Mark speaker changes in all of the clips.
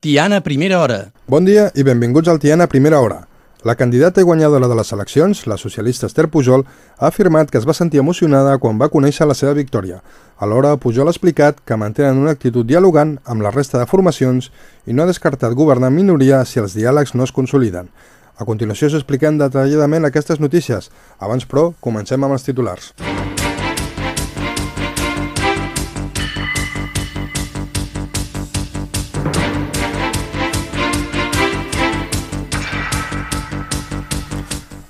Speaker 1: Tiana Primera Hora.
Speaker 2: Bon dia i benvinguts al Tiana Primera Hora. La candidata i guanyadora de les eleccions, la socialista Esther Pujol, ha afirmat que es va sentir emocionada quan va conèixer la seva victòria. Alhora, Pujol ha explicat que mantenen una actitud dialogant amb la resta de formacions i no ha descartat governar minoria si els diàlegs no es consoliden. A continuació s'expliquen detalladament aquestes notícies. Abans, però, comencem amb els titulars.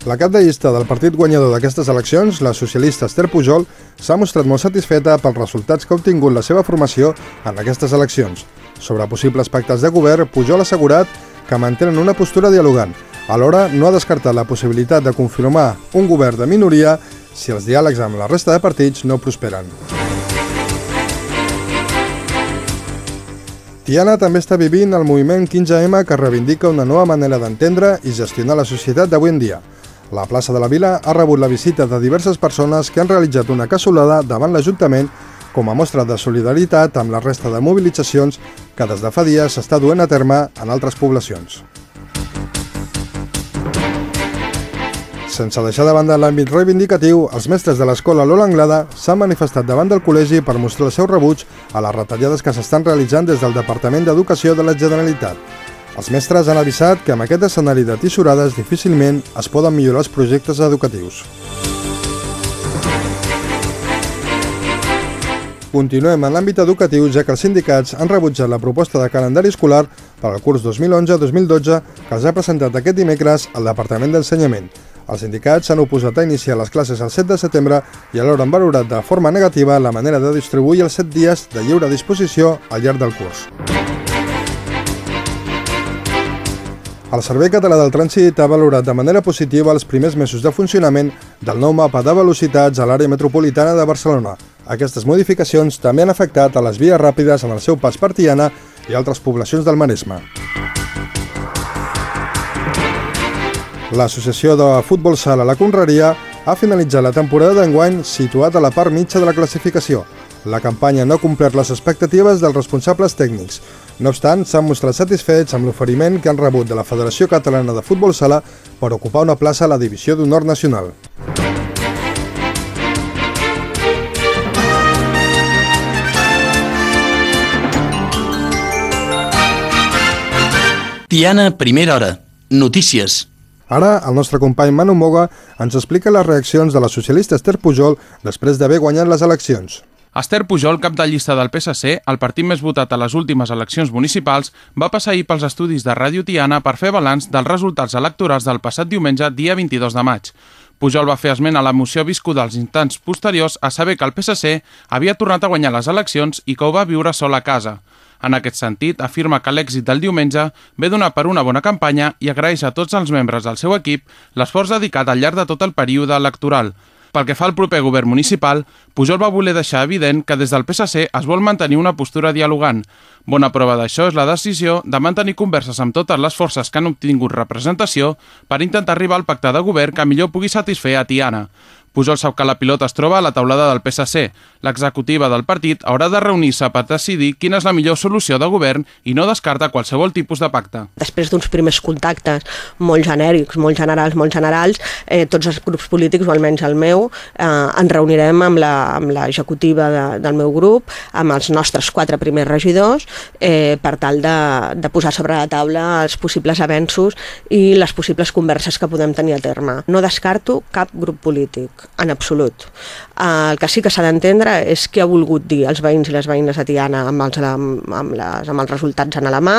Speaker 2: La cap de llista del partit guanyador d'aquestes eleccions, la socialista Esther Pujol, s'ha mostrat molt satisfeta pels resultats que ha obtingut la seva formació en aquestes eleccions. Sobre possibles pactes de govern, Pujol ha assegurat que mantenen una postura dialogant. Alhora, no ha descartat la possibilitat de confirmar un govern de minoria si els diàlegs amb la resta de partits no prosperen. Tiana també està vivint el moviment 15M que reivindica una nova manera d'entendre i gestionar la societat d'avui en dia. La plaça de la Vila ha rebut la visita de diverses persones que han realitzat una cassolada davant l'Ajuntament com a mostra de solidaritat amb la resta de mobilitzacions que des de fa dies s'està duent a terme en altres poblacions. Sense deixar de banda l'àmbit reivindicatiu, els mestres de l'escola Lola Anglada s'han manifestat davant del col·legi per mostrar el seu rebuig a les retallades que s'estan realitzant des del Departament d'Educació de la Generalitat. Els mestres han avisat que amb aquest escenari de tissurades difícilment es poden millorar els projectes educatius. Continuem en l'àmbit educatiu, ja que els sindicats han rebutjat la proposta de calendari escolar per al curs 2011-2012 que els ha presentat aquest dimecres al Departament d'Ensenyament. Els sindicats s'han oposat a iniciar les classes el 7 de setembre i alhora han valorat de forma negativa la manera de distribuir els 7 dies de lliure disposició al llarg del curs. El Servei Català del Trànsit ha valorat de manera positiva els primers mesos de funcionament del nou mapa de velocitats a l'àrea metropolitana de Barcelona. Aquestes modificacions també han afectat a les vies ràpides en el seu pas per Tiana i altres poblacions del Maresme. L'Associació de Futbol Sala La Conreria ha finalitzat la temporada d'enguany situat a la part mitja de la classificació. La campanya no ha complert les expectatives dels responsables tècnics. No obstant, s'han mostrat satisfets amb l'oferiment que han rebut de la Federació Catalana de Futbol Sala per ocupar una plaça a la Divisió d'Honor Nacional.
Speaker 1: Tiana Primera Hora. Notícies.
Speaker 2: Ara, el nostre company Manu Moga ens explica les reaccions de la socialista Esther Pujol després d'haver guanyat les eleccions.
Speaker 3: Esther Pujol, cap de llista del PSC, el partit més votat a les últimes eleccions municipals, va passar ahir pels estudis de Ràdio Tiana per fer balanç dels resultats electorals del passat diumenge, dia 22 de maig. Pujol va fer esment a l'emoció viscuda als instants posteriors a saber que el PSC havia tornat a guanyar les eleccions i que ho va viure sol a casa. En aquest sentit, afirma que l'èxit del diumenge ve donar per una bona campanya i agraeix a tots els membres del seu equip l'esforç dedicat al llarg de tot el període electoral, pel que fa al proper govern municipal, Pujol va voler deixar evident que des del PSC es vol mantenir una postura dialogant. Bona prova d'això és la decisió de mantenir converses amb totes les forces que han obtingut representació per intentar arribar al pacte de govern que millor pugui satisfer a Tiana. Pujol sap que la pilota es troba a la taulada del PSC. L'executiva del partit haurà de reunir-se per decidir quina és la millor solució de govern i no descarta qualsevol tipus de pacte.
Speaker 4: Després d'uns primers contactes molt genèrics, molt generals, molt generals, eh, tots els grups polítics, o almenys el meu, eh, ens reunirem amb l'executiva de, del meu grup, amb els nostres quatre primers regidors, eh, per tal de, de posar sobre la taula els possibles avenços i les possibles converses que podem tenir a terme. No descarto cap grup polític en absolut. El que sí que s'ha d'entendre és què ha volgut dir els veïns i les veïnes de Tiana amb els, amb, les, amb els resultats en la mà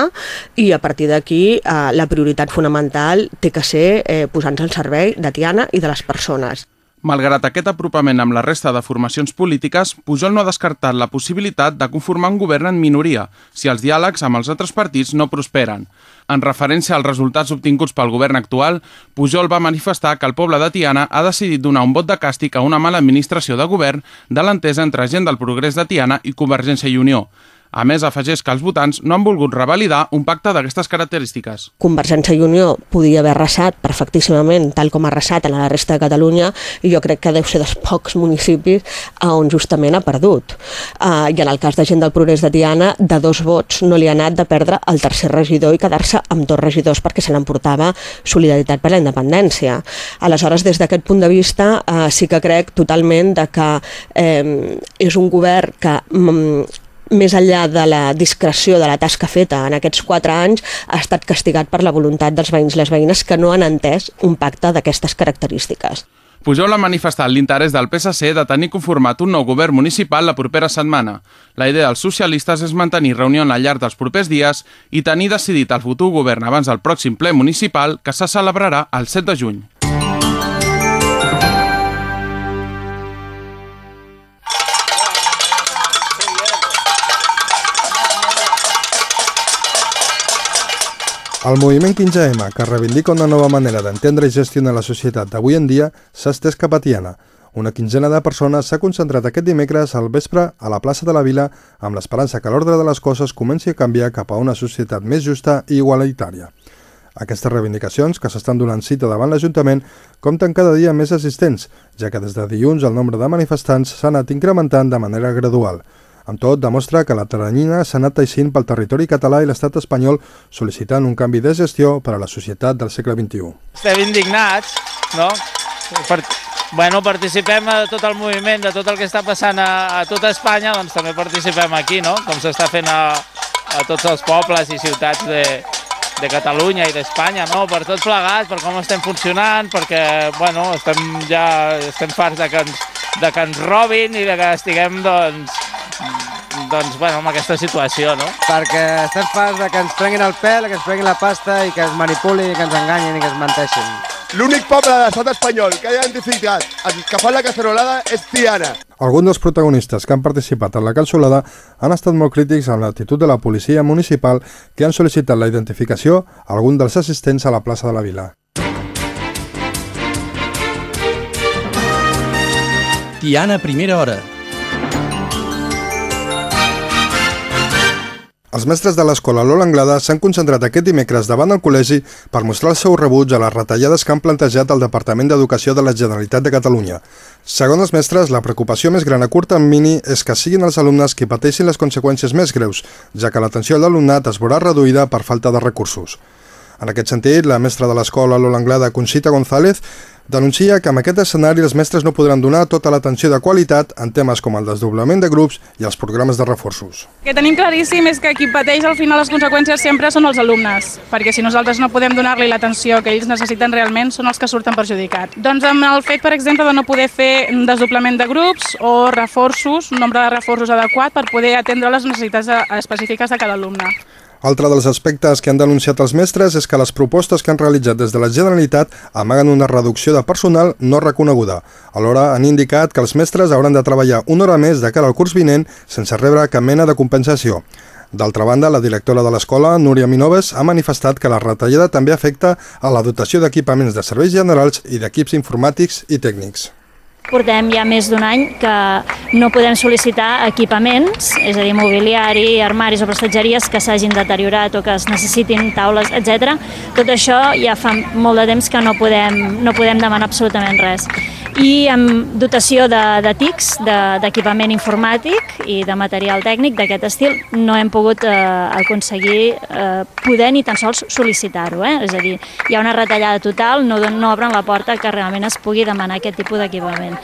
Speaker 4: i a partir d'aquí eh, la prioritat fonamental té que ser eh, posar-nos al servei de Tiana i de les persones.
Speaker 3: Malgrat aquest apropament amb la resta de formacions polítiques, Pujol no ha descartat la possibilitat de conformar un govern en minoria, si els diàlegs amb els altres partits no prosperen. En referència als resultats obtinguts pel govern actual, Pujol va manifestar que el poble de Tiana ha decidit donar un vot de càstig a una mala administració de govern de l'entesa entre gent del progrés de Tiana i Convergència i Unió. A més, afegeix que els votants no han volgut revalidar un pacte d'aquestes característiques.
Speaker 4: Convergència i Unió podia haver arrasat perfectíssimament, tal com ha arrasat a la resta de Catalunya, i jo crec que deu ser dels pocs municipis on justament ha perdut. Uh, I en el cas de gent del Progrés de Tiana, de dos vots no li ha anat de perdre el tercer regidor i quedar-se amb dos regidors perquè se l'emportava Solidaritat per la Independència. Aleshores, des d'aquest punt de vista, uh, sí que crec totalment de que eh, és un govern que mm, més enllà de la discreció de la tasca feta en aquests quatre anys, ha estat castigat per la voluntat dels veïns i les veïnes que no han entès un pacte d'aquestes característiques.
Speaker 3: Pujol ha manifestat l'interès del PSC de tenir conformat un nou govern municipal la propera setmana. La idea dels socialistes és mantenir reunió al llarg dels propers dies i tenir decidit el futur govern abans del pròxim ple municipal que se celebrarà el 7 de juny.
Speaker 2: El moviment 15M, que reivindica una nova manera d'entendre i gestionar la societat d'avui en dia, s'ha estès cap a Tiana. Una quinzena de persones s'ha concentrat aquest dimecres al vespre a la plaça de la Vila amb l'esperança que l'ordre de les coses comenci a canviar cap a una societat més justa i igualitària. Aquestes reivindicacions, que s'estan donant cita davant l'Ajuntament, compten cada dia més assistents, ja que des de dilluns el nombre de manifestants s'ha anat incrementant de manera gradual. Amb tot, demostra que la teranyina s'ha anat teixint pel territori català i l'estat espanyol sol·licitant un canvi de gestió per a la societat del segle XXI.
Speaker 5: Estem indignats, no? Per, bueno, participem de tot el moviment, de tot el que està passant a, a tota Espanya, doncs també participem aquí, no? Com s'està fent a, a tots els pobles i ciutats de, de Catalunya i d'Espanya, no? per tots plegats, per com estem funcionant, perquè bueno, estem ja estem farts de que ens, de que ens robin i de que estiguem doncs, doncs, bueno, amb aquesta situació, no?
Speaker 6: Perquè estem farts de que ens prenguin el pèl, que ens prenguin la pasta i que ens manipulin, que ens enganyin i que ens menteixin.
Speaker 7: L'únic poble de l'estat espanyol que ha identificat que fa la cacerolada és Tiana.
Speaker 2: Alguns dels protagonistes que han participat en la calçolada han estat molt crítics amb l'actitud de la policia municipal que han sol·licitat la identificació a algun dels assistents a la plaça de la Vila.
Speaker 1: Tiana, primera hora.
Speaker 2: Els mestres de l'escola Lola Anglada s'han concentrat aquest dimecres davant del col·legi per mostrar el seu rebuig a les retallades que han plantejat el Departament d'Educació de la Generalitat de Catalunya. Segons els mestres, la preocupació més gran a curt termini és que siguin els alumnes qui pateixin les conseqüències més greus, ja que l'atenció a l'alumnat es veurà reduïda per falta de recursos. En aquest sentit, la mestra de l'escola Lola Anglada, Conxita González, denuncia que amb aquest escenari els mestres no podran donar tota l'atenció de qualitat en temes com el desdoblament de grups i els programes de reforços.
Speaker 8: El que tenim claríssim és que qui pateix al final les conseqüències sempre són els alumnes, perquè si nosaltres no podem donar-li l'atenció que ells necessiten realment són els que surten perjudicats. Doncs amb el fet, per exemple, de no poder fer desdoblament de grups o reforços, un nombre de reforços adequat per poder atendre les necessitats específiques de cada alumne.
Speaker 2: Altre dels aspectes que han denunciat els mestres és que les propostes que han realitzat des de la Generalitat amaguen una reducció de personal no reconeguda. Alhora han indicat que els mestres hauran de treballar una hora més de cara al curs vinent sense rebre cap mena de compensació. D'altra banda, la directora de l'escola, Núria Minoves, ha manifestat que la retallada també afecta a la dotació d'equipaments de serveis generals i d'equips informàtics i tècnics.
Speaker 9: Portem ja més d'un any que no podem sol·licitar equipaments, és a dir, mobiliari, armaris o prestatgeries que s'hagin deteriorat o que es necessitin taules, etc. Tot això ja fa molt de temps que no podem, no podem demanar absolutament res. I amb dotació de, de TICs, d'equipament de, informàtic i de material tècnic d'aquest estil, no hem pogut eh, aconseguir eh, poder ni tan sols sol·licitar-ho. Eh? És a dir, hi ha una retallada total, no, no obren la porta que realment es pugui demanar aquest tipus d'equipament.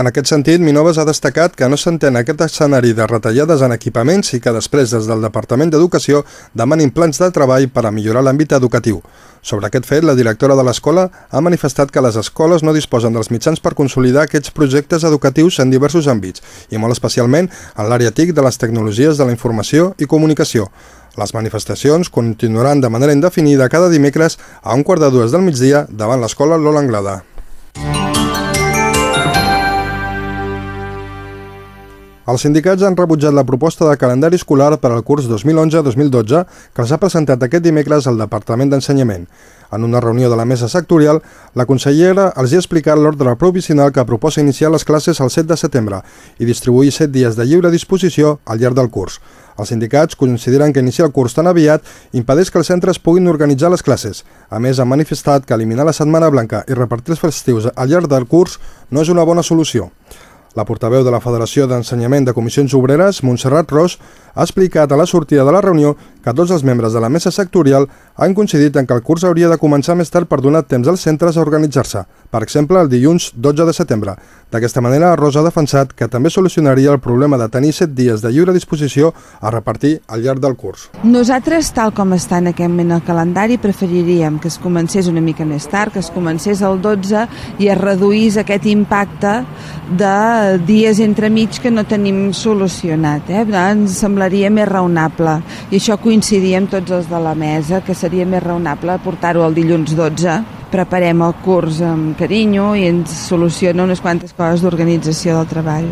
Speaker 2: En aquest sentit, Minoves ha destacat que no s'entén aquest escenari de retallades en equipaments i que després des del Departament d'Educació demanin plans de treball per a millorar l'àmbit educatiu. Sobre aquest fet, la directora de l'escola ha manifestat que les escoles no disposen dels mitjans per consolidar aquests projectes educatius en diversos àmbits, i molt especialment en l'àrea TIC de les tecnologies de la informació i comunicació. Les manifestacions continuaran de manera indefinida cada dimecres a un quart de dues del migdia davant l'escola Lola Anglada. Els sindicats han rebutjat la proposta de calendari escolar per al curs 2011-2012 que els ha presentat aquest dimecres al Departament d'Ensenyament. En una reunió de la mesa sectorial, la consellera els ha explicat l'ordre provisional que proposa iniciar les classes el 7 de setembre i distribuir 7 dies de lliure disposició al llarg del curs. Els sindicats consideren que iniciar el curs tan aviat impedeix que els centres puguin organitzar les classes. A més, han manifestat que eliminar la Setmana Blanca i repartir els festius al llarg del curs no és una bona solució. La portaveu de la Federació d'Ensenyament de Comissions Obreres, Montserrat Ros, ha explicat a la sortida de la reunió que tots els membres de la mesa sectorial han coincidit en que el curs hauria de començar més tard per donar temps als centres a organitzar-se, per exemple, el dilluns 12 de setembre. D'aquesta manera, Rosa ha defensat que també solucionaria el problema de tenir 7 dies de lliure disposició a repartir al llarg del curs.
Speaker 10: Nosaltres, tal com està en aquest moment el calendari, preferiríem que es comencés una mica més tard, que es comencés el 12 i es reduís aquest impacte de dies entremig que no tenim solucionat. Eh? Ens semblaria més raonable i això coincidia amb tots els de la mesa, que seria més raonable portar-ho el dilluns 12 preparem el curs amb carinyo i ens soluciona unes quantes coses d'organització del treball.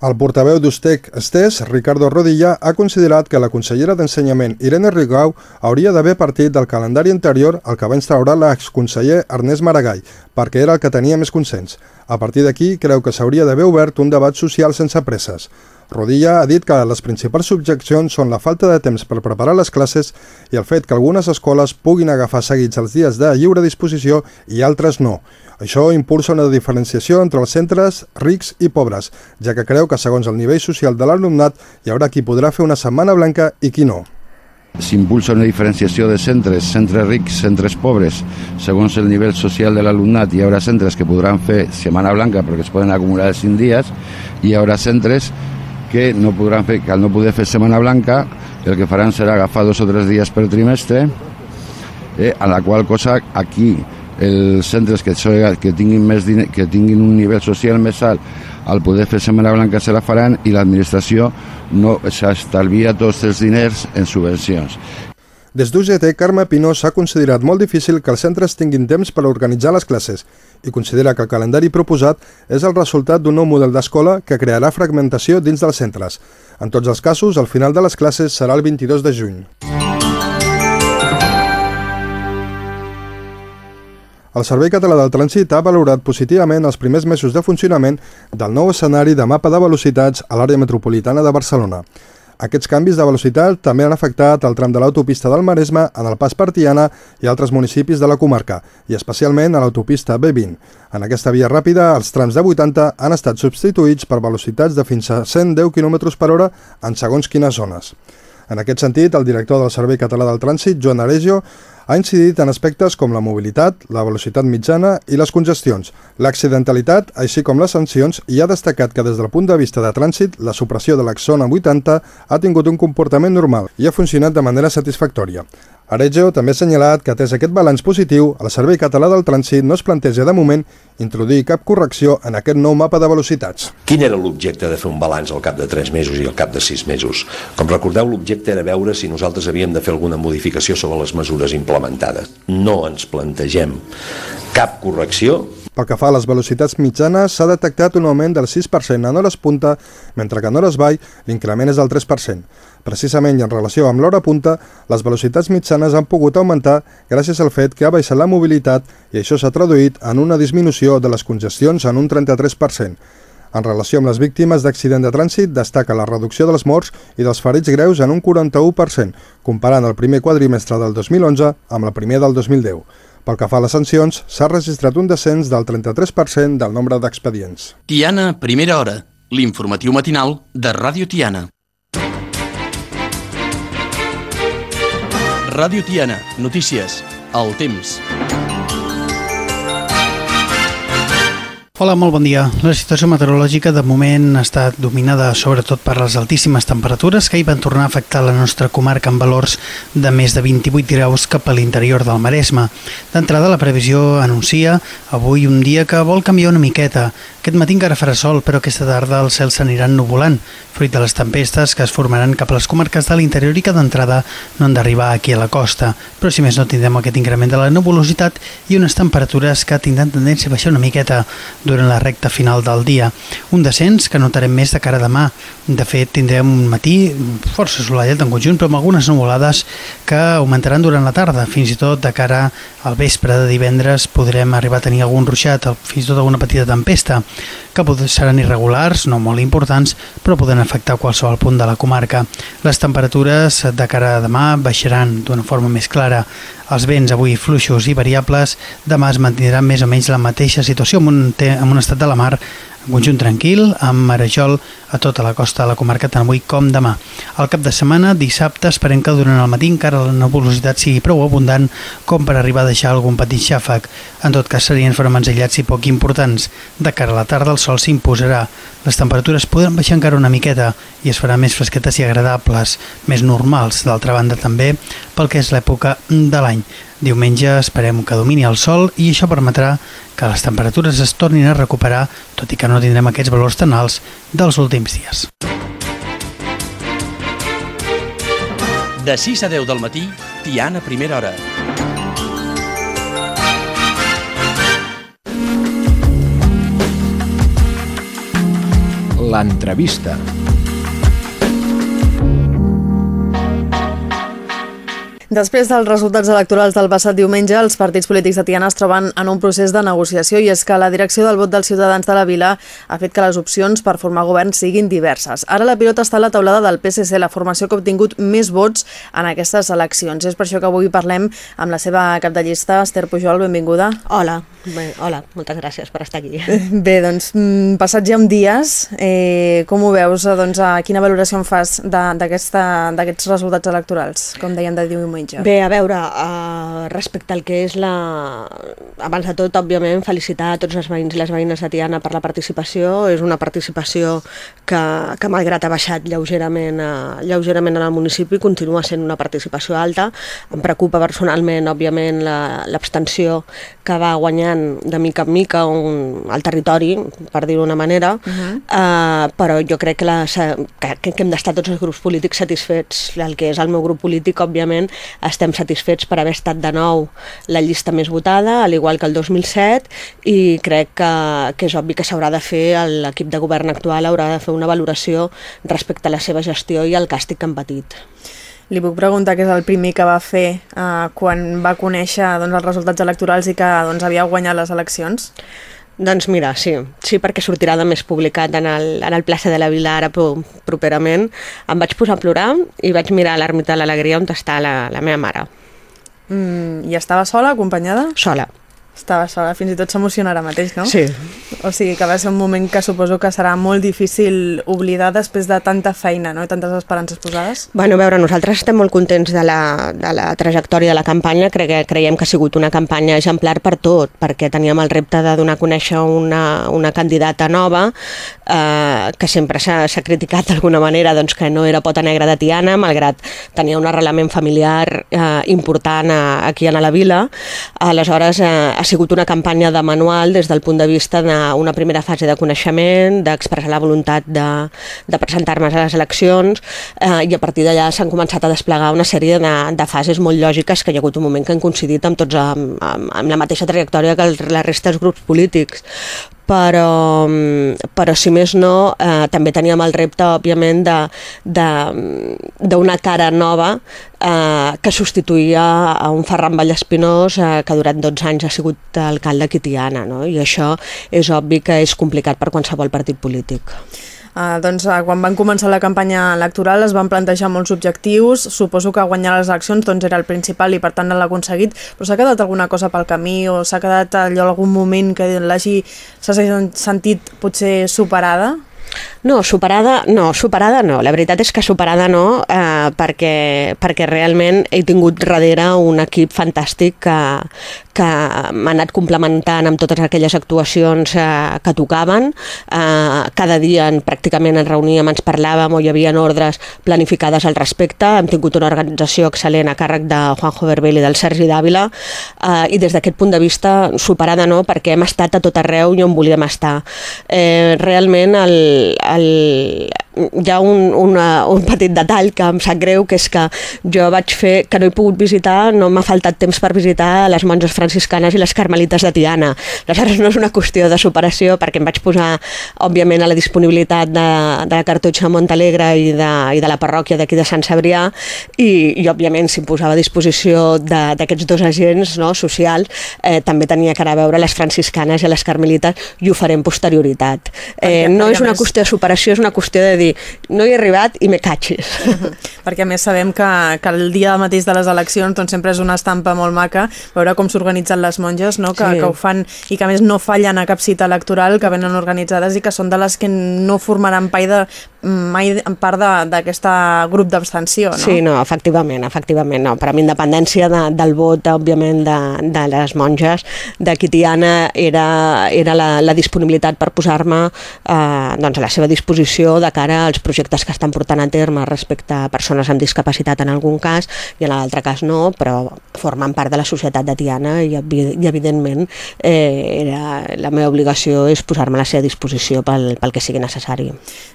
Speaker 2: El portaveu d'Ustec Estés, Ricardo Rodilla, ha considerat que la consellera d'Ensenyament, Irene Rigau, hauria d'haver partit del calendari anterior al que va instaurar l'exconseller Ernest Maragall, perquè era el que tenia més consens. A partir d'aquí, creu que s'hauria d'haver obert un debat social sense presses. Rodilla ha dit que les principals objeccions són la falta de temps per preparar les classes i el fet que algunes escoles puguin agafar seguits els dies de lliure disposició i altres no. Això impulsa una diferenciació entre els centres rics i pobres, ja que creu que segons el nivell social de l'alumnat hi haurà qui podrà fer una setmana blanca i qui no.
Speaker 11: S'impulsa una diferenciació de centres, centres rics, centres pobres, segons el nivell social de l'alumnat. Hi haurà centres que podran fer setmana blanca perquè es poden acumular 5 dies i hi haurà centres que no podran fer, que al no poder fer setmana blanca el que faran serà agafar dos o tres dies per trimestre eh, a la qual cosa aquí els centres que, que, tinguin més diner, que tinguin un nivell social més alt al poder fer Setmana Blanca se la faran i l'administració no s'estalvia tots els diners en subvencions.
Speaker 2: Des d'UGT, Carme Pinó s'ha considerat molt difícil que els centres tinguin temps per organitzar les classes i considera que el calendari proposat és el resultat d'un nou model d'escola que crearà fragmentació dins dels centres. En tots els casos, el final de les classes serà el 22 de juny. El Servei Català del Trànsit ha valorat positivament els primers mesos de funcionament del nou escenari de mapa de velocitats a l'àrea metropolitana de Barcelona. Aquests canvis de velocitat també han afectat el tram de l'autopista del Maresme en el pas per Tiana i altres municipis de la comarca, i especialment a l'autopista B20. En aquesta via ràpida, els trams de 80 han estat substituïts per velocitats de fins a 110 km per hora en segons quines zones. En aquest sentit, el director del Servei Català del Trànsit, Joan Aregio, ha incidit en aspectes com la mobilitat, la velocitat mitjana i les congestions, l'accidentalitat, així com les sancions, i ha destacat que des del punt de vista de trànsit, la supressió de l'exona 80 ha tingut un comportament normal i ha funcionat de manera satisfactòria. Arejo també ha assenyalat que, atès aquest balanç positiu, el Servei Català del Trànsit no es planteja de moment introduir cap correcció en aquest nou mapa de velocitats.
Speaker 12: Quin era l'objecte de fer un balanç al cap de 3 mesos i al cap de 6 mesos? Com recordeu, l'objecte era veure si nosaltres havíem de fer alguna modificació sobre les mesures implementades. No ens plantegem cap correcció
Speaker 2: pel que fa a les velocitats mitjanes, s'ha detectat un augment del 6% en hores punta, mentre que en hores vall l'increment és del 3%. Precisament en relació amb l'hora punta, les velocitats mitjanes han pogut augmentar gràcies al fet que ha baixat la mobilitat i això s'ha traduït en una disminució de les congestions en un 33%. En relació amb les víctimes d'accident de trànsit, destaca la reducció dels morts i dels ferits greus en un 41%, comparant el primer quadrimestre del 2011 amb el primer del 2010. Pel que fa a les sancions, s'ha registrat un descens del 33% del nombre d'expedients.
Speaker 1: Tiana, primera hora. L'informatiu matinal de Ràdio Tiana. Ràdio Tiana, notícies, el temps.
Speaker 13: Hola, molt bon dia. La situació meteorològica de moment ha estat dominada sobretot per les altíssimes temperatures que hi van tornar a afectar la nostra comarca amb valors de més de 28 graus cap a l'interior del Maresme. D'entrada, la previsió anuncia avui un dia que vol canviar una miqueta. Aquest matí encara farà sol, però aquesta tarda els cels s'aniran nuvolant, fruit de les tempestes que es formaran cap a les comarques de l'interior i que d'entrada no han d'arribar aquí a la costa. Però si més no tindrem aquest increment de la nebulositat i unes temperatures que tindran tendència a baixar una miqueta durant la recta final del dia. Un descens que notarem més de cara a demà. De fet, tindrem un matí força assolellat en conjunt, però amb algunes nuvolades que augmentaran durant la tarda. Fins i tot de cara al vespre de divendres podrem arribar a tenir algun ruixat, fins i tot alguna petita tempesta que seran irregulars, no molt importants, però poden afectar qualsevol punt de la comarca. Les temperatures de cara a demà baixaran d'una forma més clara. Els vents avui fluixos i variables, demà es mantindran més o menys la mateixa situació amb un, amb un estat de la mar en conjunt tranquil, amb marejol a tota la costa de la comarca tant avui com demà. Al cap de setmana, dissabte, esperem que durant el matí encara la nebulositat sigui prou abundant com per arribar a deixar algun petit xàfec. En tot cas, serien fenòmens aïllats i poc importants. De cara a la tarda, el sol s'imposarà. Les temperatures podran baixar encara una miqueta i es farà més fresquetes i agradables, més normals, d'altra banda també, pel que és l'època de l'any. Diumenge esperem que domini el sol i això permetrà que les temperatures es tornin a recuperar, tot i que no tindrem aquests valors tan alts dels últims dies.
Speaker 1: De 6 a 10 del matí, Tiana Primera Hora.
Speaker 14: L'entrevista.
Speaker 15: Després dels resultats electorals del passat diumenge, els partits polítics de Tiana es troben en un procés de negociació i és que la direcció del vot dels ciutadans de la vila ha fet que les opcions per formar govern siguin diverses. Ara la pilota està a la taulada del PSC, la formació que ha obtingut més vots en aquestes eleccions. És per això que avui parlem amb la seva cap de llista, Esther Pujol, benvinguda.
Speaker 4: Hola, Bé, hola, moltes gràcies per estar aquí.
Speaker 15: Bé, doncs, mm, passats ja un dies, eh, com ho veus? Doncs, a quina valoració en fas d'aquests resultats electorals, com dèiem de diumenge?
Speaker 4: Diumenge? Bé, a veure, uh, respecte al que és la... Abans de tot, òbviament, felicitar a tots els veïns i les veïnes de Tiana per la participació. És una participació que, que malgrat ha baixat lleugerament, uh, lleugerament en el municipi, continua sent una participació alta. Em preocupa personalment, òbviament, l'abstenció la, que va guanyant de mica en mica un, el territori, per dir-ho d'una manera, uh -huh. uh, però jo crec que, la, que, que hem d'estar tots els grups polítics satisfets. El que és el meu grup polític, òbviament, estem satisfets per haver estat de nou la llista més votada, al igual que el 2007, i crec que, que és obvi que s'haurà de fer, l'equip de govern actual haurà de fer una valoració respecte a la seva gestió i al càstig que han patit.
Speaker 15: Li puc preguntar què és el primer que va fer eh, quan va conèixer doncs, els resultats electorals i que doncs, havia guanyat les eleccions?
Speaker 4: Doncs mira, sí, sí perquè sortirà de més publicat en el, en el plaça de la Vila ara properament. Em vaig posar a plorar i vaig mirar l'ermita de l'Alegria on està la, la meva mare.
Speaker 15: Mm, I estava sola, acompanyada?
Speaker 4: Sola.
Speaker 15: Estava sola, fins i tot s'emociona ara mateix, no?
Speaker 4: Sí.
Speaker 15: O sigui que va ser un moment que suposo que serà molt difícil oblidar després de tanta feina, no? I tantes esperances posades.
Speaker 4: Bueno, a veure, nosaltres estem molt contents de la, de la trajectòria de la campanya, Cre creiem que ha sigut una campanya exemplar per tot, perquè teníem el repte de donar a conèixer una, una candidata nova, eh, que sempre s'ha criticat d'alguna manera doncs, que no era pota negra de Tiana, malgrat tenia un arrelament familiar eh, important a, aquí a la vila. Aleshores, eh, ha sigut una campanya de manual des del punt de vista d'una primera fase de coneixement, d'expressar la voluntat de, de presentar-me a les eleccions eh, i a partir d'allà s'han començat a desplegar una sèrie de, de fases molt lògiques que hi ha hagut un moment que han coincidit amb tots amb, amb, amb la mateixa trajectòria que el, la resta dels grups polítics però, però si més no, eh, també teníem el repte, òbviament, d'una cara nova eh, que substituïa a un Ferran Vallespinós eh, que durant 12 anys ha sigut alcalde de Quitiana, no? i això és obvi que és complicat per qualsevol partit polític.
Speaker 15: Uh, doncs, uh, quan van començar la campanya electoral es van plantejar molts objectius, suposo que guanyar les eleccions doncs, era el principal i per tant l'ha aconseguit, però s'ha quedat alguna cosa pel camí o s'ha quedat allò algun moment que l'hagi sentit potser superada?
Speaker 4: No, superada no, superada no. La veritat és que superada no, eh, perquè, perquè realment he tingut darrere un equip fantàstic que, que m'ha anat complementant amb totes aquelles actuacions eh, que tocaven. Eh, cada dia en, pràcticament ens reuníem, ens parlàvem o hi havia ordres planificades al respecte. Hem tingut una organització excel·lent a càrrec de Juanjo Verbel i del Sergi Dàvila eh, i des d'aquest punt de vista superada no, perquè hem estat a tot arreu i on volíem estar. Eh, realment el, el, hi ha un, una, un petit detall que em sap greu, que és que jo vaig fer, que no he pogut visitar, no m'ha faltat temps per visitar les monges franciscanes i les carmelites de Tiana. Aleshores no és una qüestió de superació, perquè em vaig posar, òbviament, a la disponibilitat de, de la cartutxa de Montalegre i de, i de la parròquia d'aquí de Sant Cebrià, i, i òbviament, si em posava a disposició d'aquests dos agents no, socials, eh, també tenia que anar a veure les franciscanes i les carmelites, i ho faré en posterioritat. Eh, no és una qüestió de superació, és una qüestió de dir no hi he arribat i me catxis. Uh -huh.
Speaker 15: Perquè a més sabem que, que el dia mateix de les eleccions doncs, sempre és una estampa molt maca veure com s'organitzen les monges, no? que, sí. que ho fan i que a més no fallen a cap cita electoral, que venen organitzades i que són de les que no formaran pai de, mai en part d'aquest grup d'abstenció, no?
Speaker 4: Sí, no, efectivament, efectivament, no. Per a mi, independència de, del vot, òbviament, de, de les monges, de Quitiana era, era la, la disponibilitat per posar-me eh, doncs a la seva disposició de cara als projectes que estan portant a terme respecte a persones amb discapacitat en algun cas i en l'altre cas no, però formen part de la societat de Tiana i, i evidentment eh, era, la meva obligació és posar-me a la seva disposició pel, pel que sigui necessari.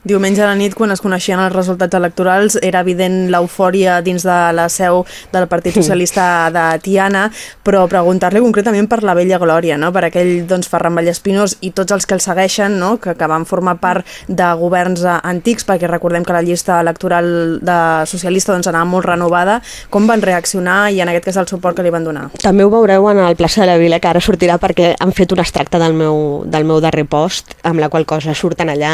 Speaker 15: Diumenge a la nit, quan es coneixien els resultats electorals, era evident l'eufòria dins de la seu del Partit Socialista de Tiana, però preguntar-li concretament per la vella glòria, no? per aquell doncs, Ferran Vallespinós i tots els que el segueixen, no? que, que van formar part de governs antics, perquè recordem que la llista electoral de socialista doncs, anava molt renovada, com van reaccionar i en aquest cas el suport que li van donar?
Speaker 4: També ho veureu en el plaça de la Vila, que ara sortirà perquè han fet un extracte del meu, del meu darrer post, amb la qual cosa surten allà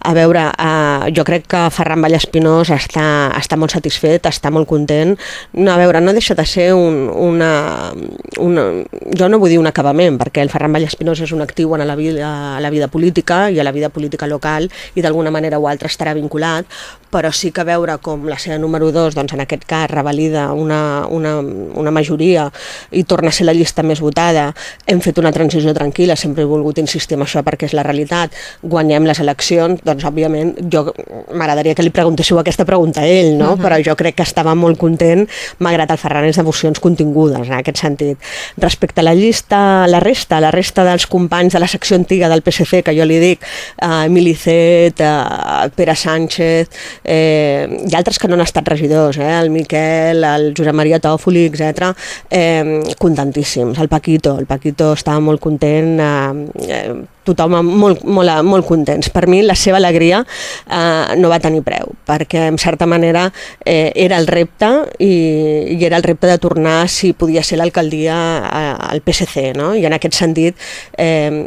Speaker 4: a veure eh, jo crec que Ferran Vallespinós està, està molt satisfet, està molt content. No, a veure, no deixa de ser un, una, una... Jo no vull dir un acabament, perquè el Ferran Vallespinós és un actiu en la vida, a la vida política i a la vida política local i d'alguna manera o altra estarà vinculat, però sí que veure com la seva número 2, doncs en aquest cas, revalida una, una, una majoria i torna a ser la llista més votada, hem fet una transició tranquil·la, sempre he volgut insistir en això perquè és la realitat, guanyem les eleccions, doncs òbviament jo m'agradaria que li preguntéssiu aquesta pregunta a ell, no? Uh -huh. però jo crec que estava molt content, malgrat el Ferran és d'emocions contingudes, en aquest sentit. Respecte a la llista, la resta, la resta dels companys de la secció antiga del PSC, que jo li dic, eh, Milicet, eh, Pere Sánchez, eh, i altres que no han estat regidors, eh, el Miquel, el Josep Maria Tòfoli, etc. Eh, contentíssims. El Paquito, el Paquito estava molt content, eh, eh, tothom molt, molt, molt contents. Per mi la seva alegria eh, no va tenir preu, perquè en certa manera eh, era el repte i, i era el repte de tornar si podia ser l'alcaldia al PSC, no? i en aquest sentit eh,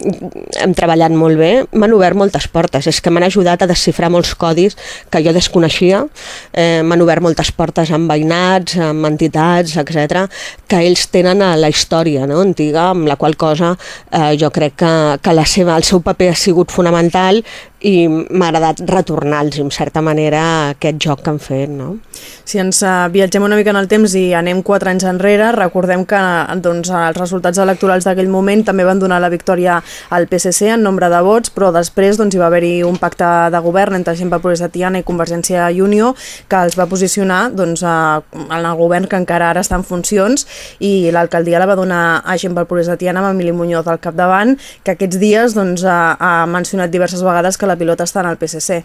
Speaker 4: hem treballat molt bé, m'han obert moltes portes, és que m'han ajudat a desxifrar molts codis que jo desconeixia, eh, m'han obert moltes portes amb veïnats, amb entitats, etc que ells tenen a la història no? antiga, amb la qual cosa eh, jo crec que, que la seva, el seu paper ha sigut fonamental i m'ha agradat retornar-los, en certa manera, a aquest joc que han fet. No?
Speaker 15: Si ens uh, viatgem una mica en el temps i anem quatre anys enrere, recordem que doncs, els resultats electorals d'aquell moment també van donar la victòria al PSC en nombre de vots, però després doncs, hi va haver-hi un pacte de govern entre Gent Progrés de Tiana i Convergència i Unió que els va posicionar doncs, a, en el govern que encara ara està en funcions i l'alcaldia la va donar a Gent Progrés de Tiana amb Emili Muñoz al capdavant, que aquests dies doncs, ha, ha mencionat diverses vegades que la pilota està en el PSC.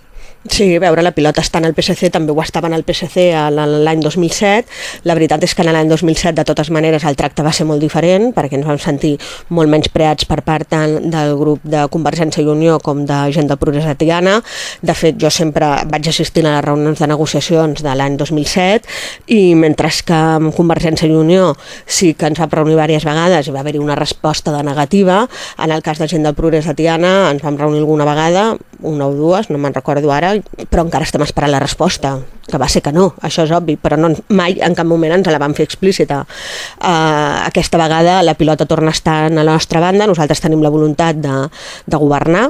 Speaker 4: Sí, veure, la pilota està en el PSC, també ho estava en el PSC l'any 2007. La veritat és que en l'any 2007, de totes maneres, el tracte va ser molt diferent, perquè ens vam sentir molt menys preats per part tant del grup de Convergència i Unió com de gent del Progrés de Tiana. De fet, jo sempre vaig assistir a les reunions de negociacions de l'any 2007 i mentre que amb Convergència i Unió sí que ens va reunir diverses vegades i va haver-hi una resposta de negativa, en el cas de gent del Progrés de Tiana ens vam reunir alguna vegada, una o dues, no me'n recordo ara, però encara estem esperant la resposta, que va ser que no, això és obvi, però no, mai en cap moment ens la van fer explícita. Uh, aquesta vegada la pilota torna a estar a la nostra banda, nosaltres tenim la voluntat de, de governar,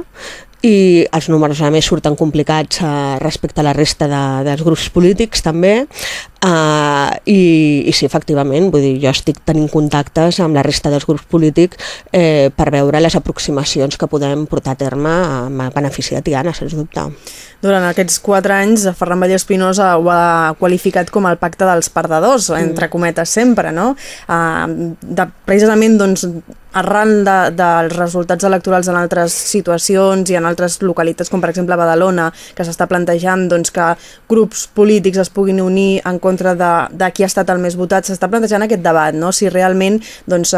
Speaker 4: i els números a més surten complicats eh, respecte a la resta de, dels grups polítics també eh, i, i sí, efectivament, vull dir, jo estic tenint contactes amb la resta dels grups polítics eh, per veure les aproximacions que podem portar a terme a benefici de Tiana, sens dubte.
Speaker 15: Durant aquests quatre anys, Ferran Vallès Espinosa ho ha qualificat com el pacte dels perdedors, mm. entre cometes sempre, no? Uh, de, precisament, doncs, arran de, dels resultats electorals en altres situacions i en altres localitats, com per exemple Badalona, que s'està plantejant doncs, que grups polítics es puguin unir en contra de, de qui ha estat el més votat, s'està plantejant aquest debat, no? si realment doncs,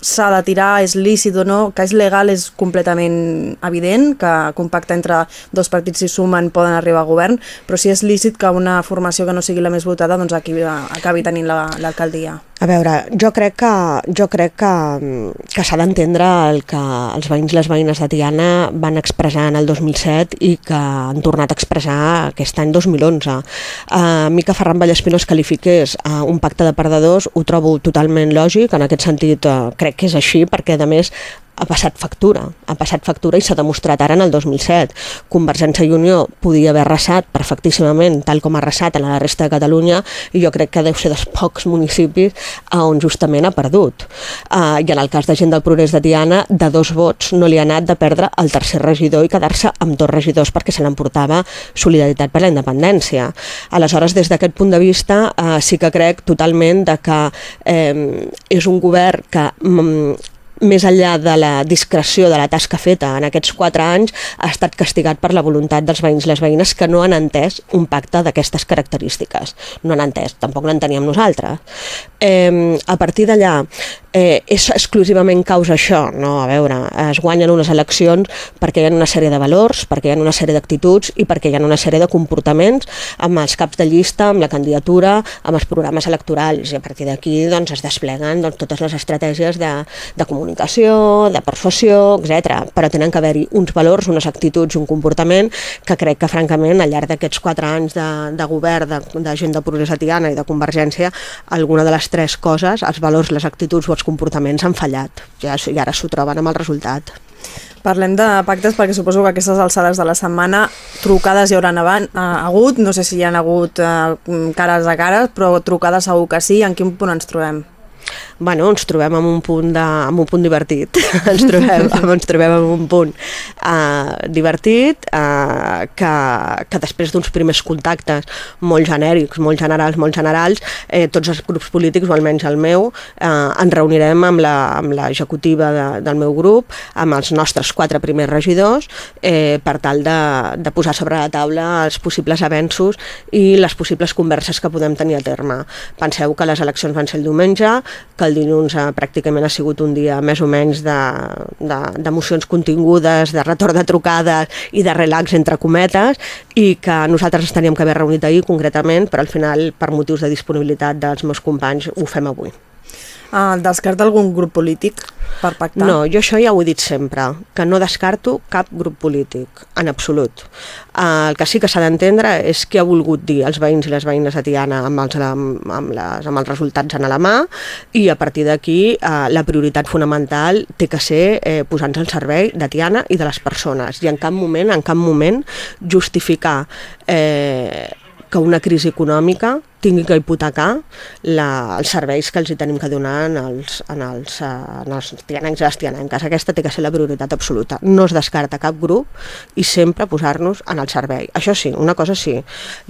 Speaker 15: s'ha de tirar, és lícit o no, que és legal és completament evident, que un pacte entre dos partits s'hi sumen poden arribar a govern, però si és lícit que una formació que no sigui la més votada doncs acabi, acabi tenint l'alcaldia. La,
Speaker 4: a veure, jo crec que, jo crec que, que s'ha d'entendre el que els veïns i les veïnes de Tiana van expressar en el 2007 i que han tornat a expressar aquest any 2011. A mi que Ferran Vallespino es qualifiqués a un pacte de perdedors ho trobo totalment lògic, en aquest sentit eh, crec que és així, perquè a més ha passat factura, ha passat factura i s'ha demostrat ara en el 2007. Convergència i Unió podia haver arrasat perfectíssimament, tal com ha arrasat a la resta de Catalunya, i jo crec que deu ser dels pocs municipis on justament ha perdut. Uh, I en el cas de gent del Progrés de Tiana, de dos vots no li ha anat de perdre el tercer regidor i quedar-se amb dos regidors perquè se l'emportava Solidaritat per la Independència. Aleshores, des d'aquest punt de vista, uh, sí que crec totalment de que eh, és un govern que mm, més enllà de la discreció de la tasca feta en aquests quatre anys, ha estat castigat per la voluntat dels veïns i les veïnes que no han entès un pacte d'aquestes característiques. No han entès, tampoc l'enteníem nosaltres. Eh, a partir d'allà, eh, és exclusivament causa això? No, a veure, es guanyen unes eleccions perquè hi ha una sèrie de valors, perquè hi ha una sèrie d'actituds i perquè hi ha una sèrie de comportaments amb els caps de llista, amb la candidatura, amb els programes electorals i a partir d'aquí doncs, es despleguen doncs, totes les estratègies de, de comunicació de persuasió, etc. Però tenen que haver-hi uns valors, unes actituds un comportament que crec que, francament, al llarg d'aquests quatre anys de, de govern de, de gent de progrés atiana i de Convergència, alguna de les tres coses, els valors, les actituds o els comportaments han fallat. Ja, I ara s'ho troben amb el resultat.
Speaker 15: Parlem de pactes perquè suposo que aquestes alçades de la setmana trucades hi hauran avant, uh, hagut, no sé si hi han hagut uh, cares a cares, però trucades segur que sí. En quin punt ens trobem?
Speaker 4: Bueno, ens trobem en un punt, de, en un punt divertit, ens, trobem, ens trobem en un punt uh, divertit uh, que, que després d'uns primers contactes molt genèrics, molt generals, molt generals, eh, tots els grups polítics, o almenys el meu, eh, ens reunirem amb l'executiva de, del meu grup, amb els nostres quatre primers regidors, eh, per tal de, de posar sobre la taula els possibles avenços i les possibles converses que podem tenir a terme. Penseu que les eleccions van ser el diumenge, que el dilluns eh, pràcticament ha sigut un dia més o menys d'emocions de, de, contingudes, de retorn de trucades i de relax entre cometes i que nosaltres estaríem que haver reunit ahir concretament, però al final per motius de disponibilitat dels meus companys ho fem avui.
Speaker 15: Uh, descarta algun grup polític per pactar?
Speaker 4: No, jo això ja ho he dit sempre, que no descarto cap grup polític, en absolut. Uh, el que sí que s'ha d'entendre és què ha volgut dir els veïns i les veïnes de Tiana amb els, amb, les, amb els resultats en la mà i a partir d'aquí uh, la prioritat fonamental té que ser eh, posar-nos al servei de Tiana i de les persones i en cap moment, en cap moment justificar eh, que una crisi econòmica tingui que hipotecar la, els serveis que els hi tenim que donar en els, en els, eh, en els tianencs i les tianenques. Aquesta té que ser la prioritat absoluta. No es descarta cap grup i sempre posar-nos en el servei. Això sí, una cosa sí.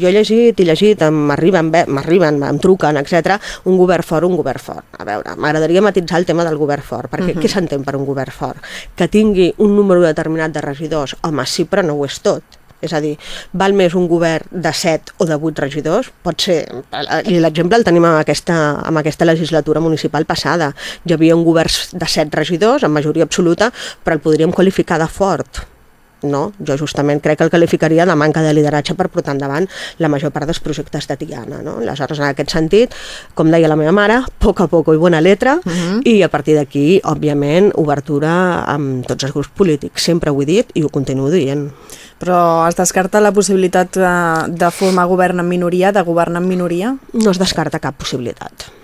Speaker 4: Jo he llegit i llegit, m'arriben, m'arriben, em truquen, etc. un govern fort, un govern fort. A veure, m'agradaria matitzar el tema del govern fort, perquè uh -huh. què s'entén per un govern fort? Que tingui un número determinat de regidors, home, sí, però no ho és tot és a dir, val més un govern de 7 o de 8 regidors? Pot ser, i l'exemple el tenim amb aquesta, amb aquesta legislatura municipal passada. Hi havia un govern de 7 regidors, en majoria absoluta, però el podríem qualificar de fort no, jo justament crec que el qualificaria de manca de lideratge per portar endavant la major part dels projectes de Tiana. No? Aleshores, en aquest sentit, com deia la meva mare, poc a poc i bona letra, uh -huh. i a partir d'aquí, òbviament, obertura amb tots els grups polítics. Sempre ho he dit i ho continuo dient.
Speaker 15: Però es descarta la possibilitat de, de formar govern en minoria, de governar en minoria?
Speaker 4: No es descarta cap possibilitat.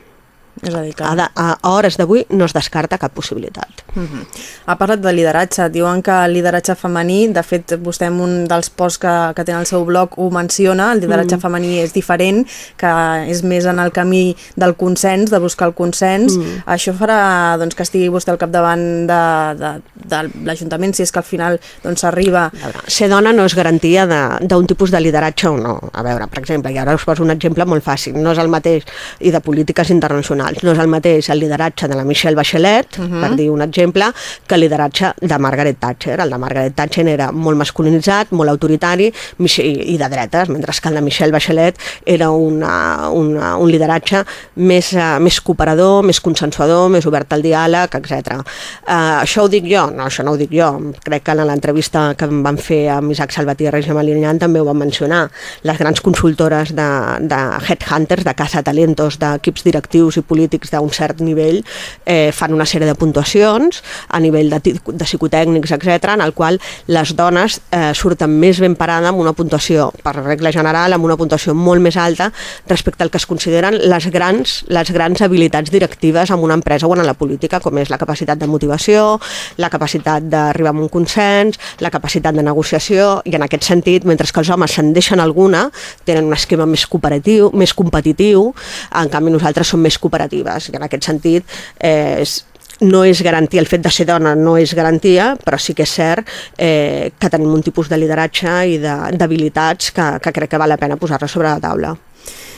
Speaker 15: És a dir, que...
Speaker 4: A, de, a hores d'avui no es descarta cap possibilitat.
Speaker 15: Uh -huh. Ha parlat de lideratge, diuen que el lideratge femení, de fet vostè en un dels posts que, que té al seu blog ho menciona, el lideratge mm. femení és diferent, que és més en el camí del consens, de buscar el consens. Mm. Això farà doncs, que estigui vostè al capdavant de, de, de l'Ajuntament, si és que al final s'arriba...
Speaker 4: Doncs, ser dona no és garantia d'un tipus de lideratge o no. A veure, per exemple, i ara us poso un exemple molt fàcil, no és el mateix, i de polítiques internacionals, no és el mateix el lideratge de la Michelle Bachelet, uh -huh. per dir un exemple, que el lideratge de Margaret Thatcher. El de Margaret Thatcher era molt masculinitzat, molt autoritari i de dretes, mentre que el de Michelle Bachelet era una, una, un lideratge més, uh, més cooperador, més consensuador, més obert al diàleg, etc. Uh, això ho dic jo? No, això no ho dic jo. Crec que en l'entrevista que em van fer amb Isaac Salvatí i Regia Malinyan també ho van mencionar. Les grans consultores de, de headhunters, de casa talentos, d'equips directius i polítics d'un cert nivell eh, fan una sèrie de puntuacions a nivell de, de psicotècnics, etc, en el qual les dones eh, surten més ben parades amb una puntuació, per regla general, amb una puntuació molt més alta respecte al que es consideren les grans, les grans habilitats directives en una empresa o en la política, com és la capacitat de motivació, la capacitat d'arribar a un consens, la capacitat de negociació, i en aquest sentit, mentre que els homes se'n deixen alguna, tenen un esquema més cooperatiu, més competitiu, en canvi nosaltres som més cooperatives, i en aquest sentit eh, és, no és garantia, el fet de ser dona no és garantia, però sí que és cert eh, que tenim un tipus de lideratge i d'habilitats que, que crec que val la pena posar-la sobre la taula.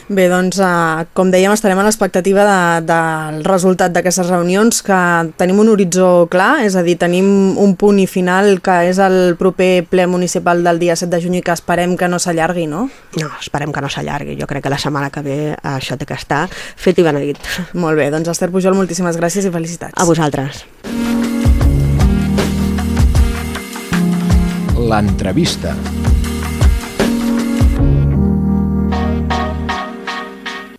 Speaker 15: Bé, doncs, eh, com dèiem, estarem a l'expectativa de, del resultat d'aquestes reunions, que tenim un horitzó clar, és a dir, tenim un punt i final que és el proper ple municipal del dia 7 de juny i que esperem que no s'allargui, no?
Speaker 4: No, esperem que no s'allargui. Jo crec que la setmana que ve això té que estar fet i beneït.
Speaker 15: Molt bé, doncs Esther Pujol, moltíssimes gràcies i felicitats.
Speaker 4: A vosaltres.
Speaker 14: L'entrevista.